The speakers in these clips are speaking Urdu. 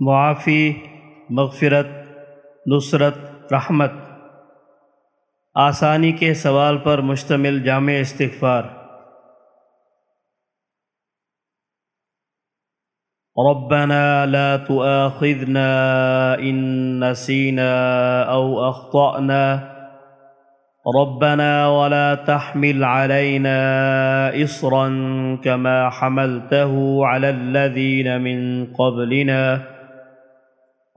معافی، مغفرت، نصرت، رحمت۔ آسانی کے سوال پر مشتمل جامع استغفار۔ ربنا لا تؤاخذنا إن نسينا أو أخطأنا۔ ربنا ولا تحمل علينا إصرا كما حملته على الذين من قبلنا۔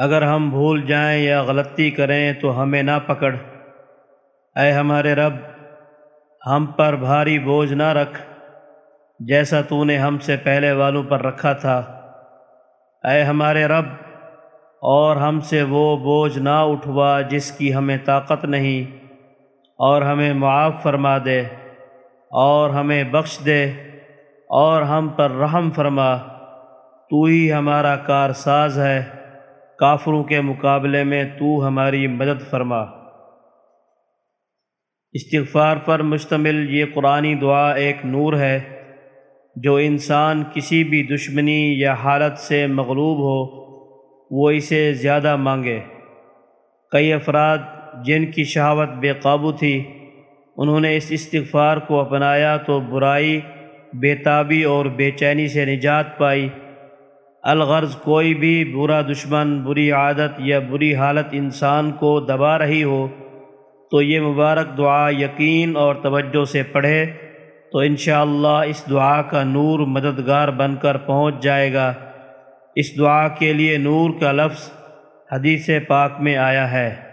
اگر ہم بھول جائیں یا غلطی کریں تو ہمیں نہ پکڑ۔ اے ہمارے رب، ہم پر بھاری بوجھ نہ رکھ، جیسا تو نے ہم سے پہلے والوں پر رکھا تھا۔ اے ہمارے رب، اور ہم سے وہ بوجھ نہ اٹھوا جس کی ہمیں طاقت نہیں، اور ہمیں معاف فرما دے، اور ہمیں بخش دے، اور ہم پر رحم فرما۔ تو ہی ہمارا کار ساز ہے۔ کافروں کے مقابلے میں تو ہماری مدد فرما۔ استغفار پر مشتمل یہ قرآنی دعا ایک نور ہے جو انسان کسی بھی دشمنی یا حالت سے مغلوب ہو، وہ اسے زیادہ مانگے۔ کئی افراد جن کی شہوت بے قابو تھی، انہوں نے اس استغفار کو اپنایا تو برائی، بے تابی اور بے چینی سے نجات پائی۔ الغرض کوئی بھی برا دشمن، بری عادت یا بری حالت انسان کو دبا رہی ہو، تو یہ مبارک دعا یقین اور توجہ سے پڑھے تو انشاءاللہ اس دعا کا نور مددگار بن کر پہنچ جائے گا۔ اس دعا کے لیے نور کا لفظ حدیث پاک میں آیا ہے۔